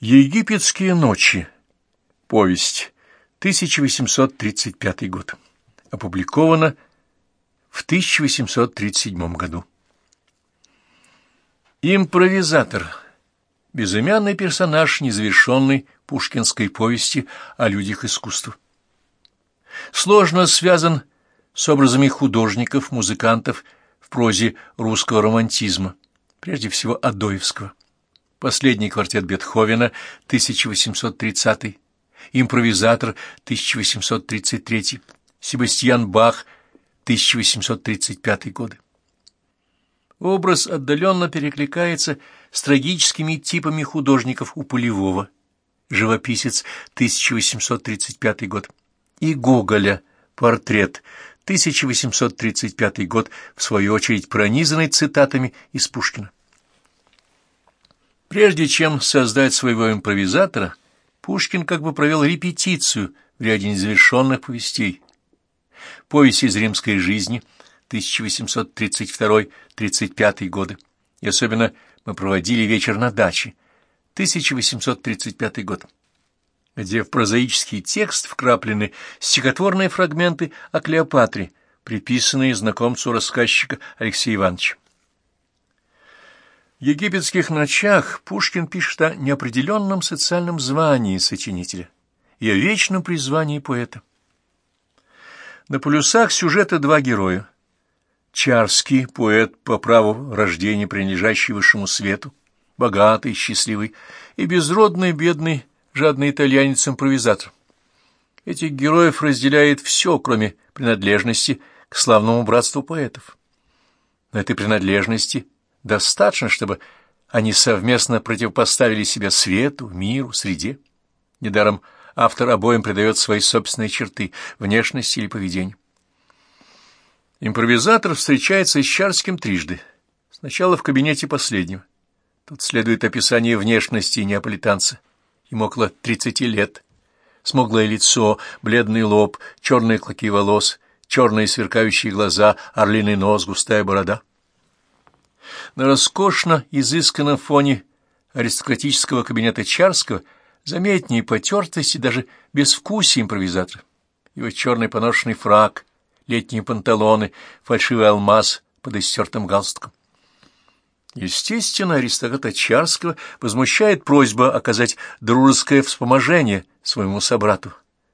Египетские ночи. Повесть. 1835 год. Опубликовано в 1837 году. Импровизатор. Безымянный персонаж незавершенной пушкинской повести о людях искусства. Сложно связан с образами художников, музыкантов в прозе русского романтизма, прежде всего Адоевского последний квартет Бетховена, 1830, импровизатор, 1833, Себастьян Бах, 1835 годы. Образ отдаленно перекликается с трагическими типами художников у Полевого, живописец, 1835 год, и Гоголя, портрет, 1835 год, в свою очередь пронизанный цитатами из Пушкина. Прежде чем создать своего импровизатора, Пушкин как бы провел репетицию в ряде незавершенных повестей. Повесть из римской жизни 1832-35 годы. И особенно мы проводили вечер на даче 1835 год, где в прозаический текст вкраплены стихотворные фрагменты о Клеопатре, приписанные знакомцу рассказчика Алексея Ивановича. Египетских ночах Пушкин пишет о неопределенном социальном звании сочинителя и о вечном призвании поэта. На полюсах сюжета два героя. Чарский, поэт по праву рождения, принадлежащий высшему свету, богатый, счастливый, и безродный, бедный, жадный итальянец-импровизатор. Этих героев разделяет все, кроме принадлежности к славному братству поэтов. Но этой принадлежности – Достаточно, чтобы они совместно противопоставили себя свету, миру, среде. Недаром автор обоим придает свои собственные черты, внешности или поведение. Импровизатор встречается с Чарским трижды. Сначала в кабинете последнего. Тут следует описание внешности неаполитанца. Ему около тридцати лет. Смуглое лицо, бледный лоб, черные клоки волос, черные сверкающие глаза, орлиный нос, густая борода — на роскошно изысканном фоне аристократического кабинета Чарского заметнее потертость и даже безвкусие импровизатора. Его черный поношенный фраг, летние панталоны, фальшивый алмаз под истертым галстуком. Естественно, аристократа Чарского возмущает просьба оказать дружеское вспоможение своему собрату.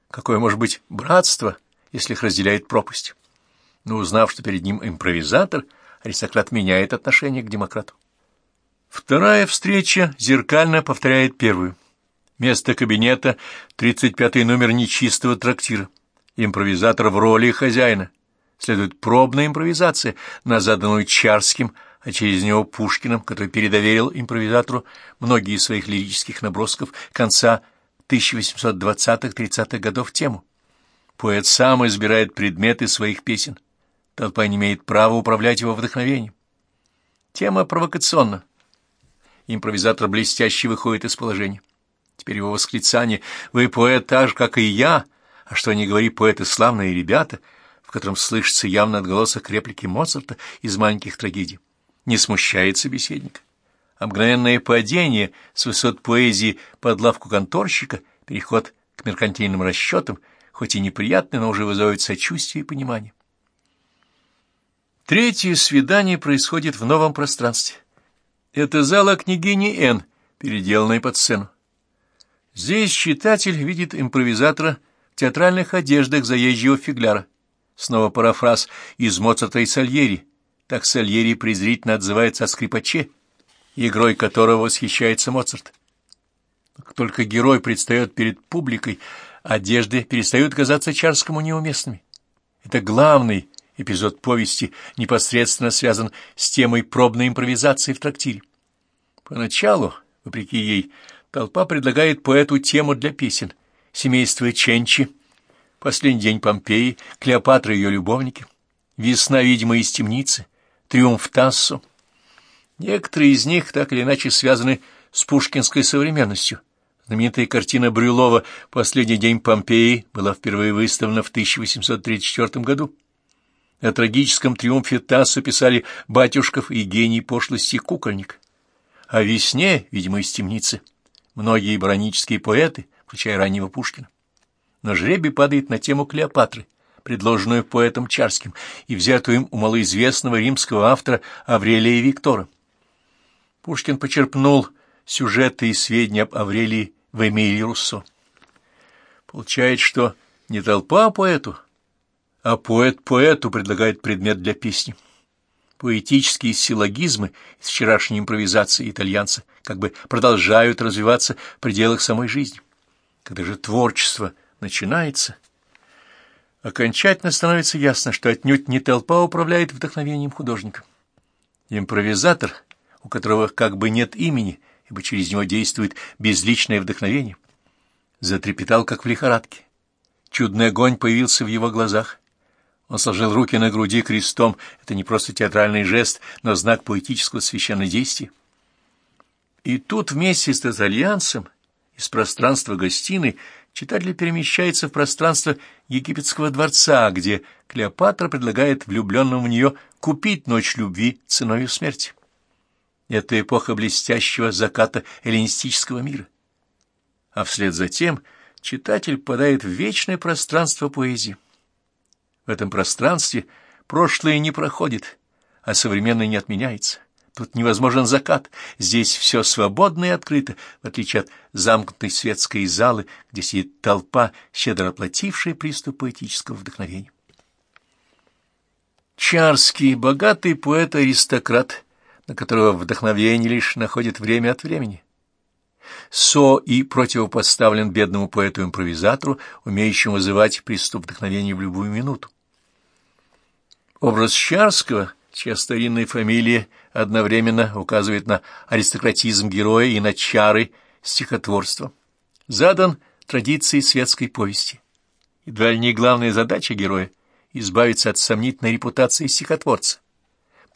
Какое может быть братство, если их разделяет пропасть? Но узнав, что перед ним импровизатор — аристократ меняет отношение к демократу. Вторая встреча зеркально повторяет первую. Место кабинета — 35-й номер нечистого трактира. Импровизатор в роли хозяина. Следует пробная импровизация на заданную Чарским, а через него Пушкиным, который передоверил импровизатору многие из своих лирических набросков конца 1820-30-х годов тему. Поэт сам избирает предметы своих песен. Толпа не имеет права управлять его вдохновением. Тема провокационна. Импровизатор блестяще выходит из положения. Теперь его восклицание «Вы поэт так же, как и я», а что не говори, поэты славные ребята, в котором слышится явно отголосок реплики Моцарта из маленьких трагедий, не смущает собеседника. Мгновенное падение с высот поэзии под лавку конторщика, переход к меркантильным расчетам, хоть и неприятный, но уже вызывает сочувствие и понимание. Третье свидание происходит в новом пространстве. Это зала княгини Н, переделанная под сцену. Здесь читатель видит импровизатора в театральных одеждах заезжего фигляра. Снова парафраз из Моцарта и Сальери. Так Сальери презрительно отзывается о скрипаче, игрой которого восхищается Моцарт. Как только герой предстает перед публикой, одежды перестают казаться Чарскому неуместными. Это главный эпизод повести непосредственно связан с темой пробной импровизации в трактире. Поначалу, вопреки ей, толпа предлагает поэту тему для песен «Семейство Ченчи», «Последний день Помпеи», «Клеопатра и ее любовники», «Весна, видимо, из темницы», «Триумф Тассо». Некоторые из них так или иначе связаны с пушкинской современностью. Знаменитая картина Брюлова «Последний день Помпеи» была впервые выставлена в 1834 году. О трагическом триумфе Тассо писали Батюшков и гений пошлости Кукольник. О весне, видимо, из темницы, многие баронические поэты, включая раннего Пушкина. Но жребий падает на тему Клеопатры, предложенную поэтом Чарским и взятую им у малоизвестного римского автора Аврелия Виктора. Пушкин почерпнул сюжеты и сведения об Аврелии в Эмилии Руссо. Получается, что не толпа поэту, а поэт поэту предлагает предмет для песни. Поэтические силлогизмы из вчерашней импровизации итальянца как бы продолжают развиваться в пределах самой жизни. Когда же творчество начинается, окончательно становится ясно, что отнюдь не толпа управляет вдохновением художника. Импровизатор, у которого как бы нет имени, ибо через него действует безличное вдохновение, затрепетал, как в лихорадке. Чудный огонь появился в его глазах. Он сложил руки на груди крестом. Это не просто театральный жест, но знак поэтического священнодействия. И тут вместе с итальянцем из пространства гостиной читатель перемещается в пространство египетского дворца, где Клеопатра предлагает влюбленному в нее купить ночь любви ценой смерти. Это эпоха блестящего заката эллинистического мира. А вслед за тем читатель попадает в вечное пространство поэзии. В этом пространстве прошлое не проходит, а современное не отменяется. Тут невозможен закат, здесь все свободно и открыто, в отличие от замкнутой светской залы, где сидит толпа, щедро оплатившая приступ поэтического вдохновения. Чарский, богатый поэт-аристократ, на которого вдохновение лишь находит время от времени. Со и противопоставлен бедному поэту-импровизатору, умеющему вызывать приступ вдохновения в любую минуту. Образ Чарского, чья старинная фамилия одновременно указывает на аристократизм героя и на чары стихотворства, задан традицией светской повести. Ли не главная задача героя — избавиться от сомнительной репутации стихотворца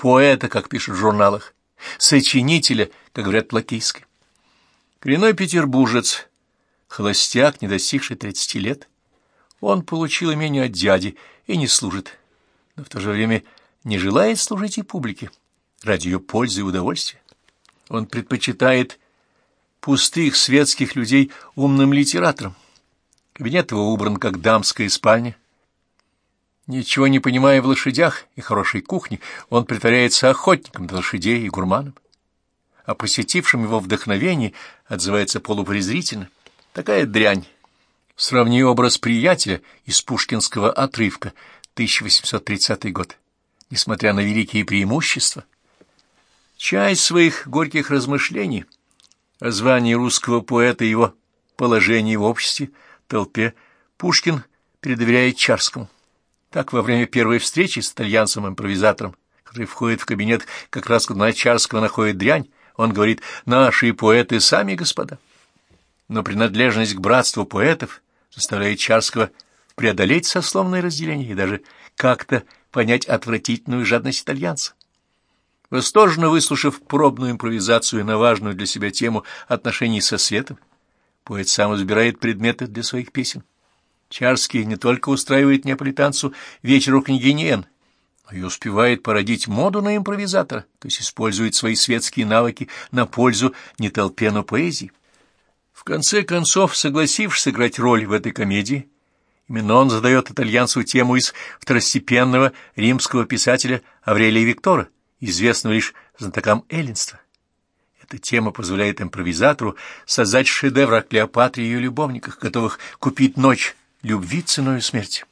поэта, как пишут в журналах, сочинителя, как говорят плакийской. Коренной петербуржец, холостяк, не достигший тридцати лет, он получил имение от дяди и не служит, но в то же время не желает служить и публике ради ее пользы и удовольствия. Он предпочитает пустых светских людей умным литераторам. Кабинет его убран, как дамская спальня, Ничего не понимая в лошадях и хорошей кухне, он притворяется охотником до лошадей и гурманом. А посетившим его вдохновение отзывается полупрезрительно. Такая дрянь. Сравни образ приятеля из пушкинского отрывка, 1830 год. Несмотря на великие преимущества, часть своих горьких размышлений о звании русского поэта и его положении в обществе, толпе, Пушкин передоверяет Чарскому. Так, во время первой встречи с итальянцем-импровизатором, который входит в кабинет как раз, когда Чарского находит дрянь, он говорит «наши поэты сами, господа». Но принадлежность к братству поэтов заставляет Чарского преодолеть сословное разделение и даже как-то понять отвратительную жадность итальянца. Восторженно выслушав пробную импровизацию на важную для себя тему отношений со светом, поэт сам избирает предметы для своих песен. Чарский не только устраивает неаполитанцу вечер у княгини Н, но и успевает породить моду на импровизатора, то есть использует свои светские навыки на пользу не толпе, но поэзии. В конце концов, согласившись сыграть роль в этой комедии, именно он задает итальянцу тему из второстепенного римского писателя Аврелия Виктора, известного лишь знатокам эллинства. Эта тема позволяет импровизатору создать шедевр о Клеопатре и ее любовниках, готовых купить ночь любви ценой смерти.